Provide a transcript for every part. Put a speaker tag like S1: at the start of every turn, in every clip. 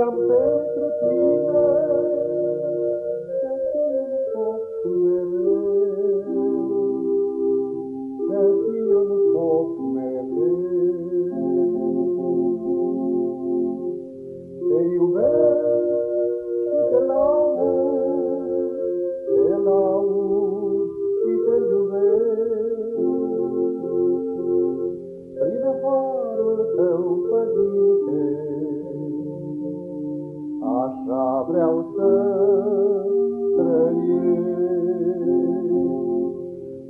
S1: iubirea pentru tine, vreau să trăiesc.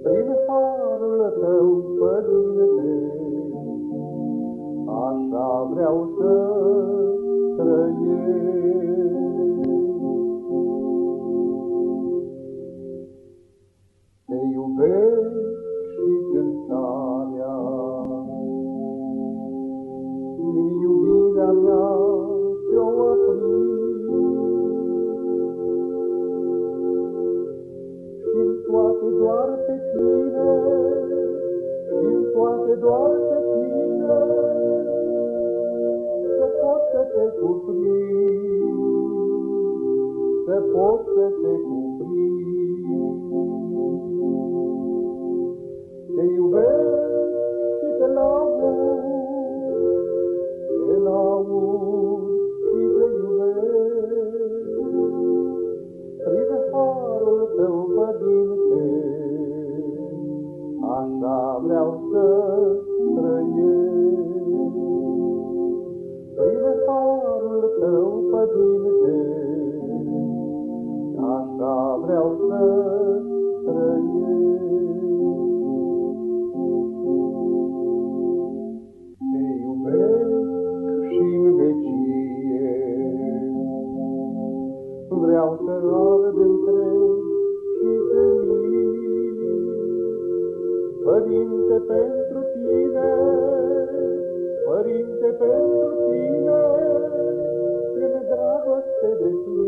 S1: Prin harul tău, Părinte, așa vreau să trăiesc. Doar pe tine, și toate doar pe tine, să pot să te cuprind, să pot să te cuprind. Vreau să trăiesc. Prin harul tău, Părinte, așa vreau să trăiesc. Părinte pentru tine, în dragoste de plin,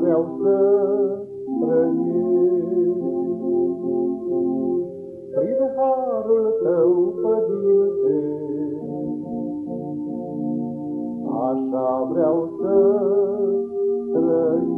S1: vreau să trăiesc. Prin harul tău, părinte, așa vreau să trăiesc.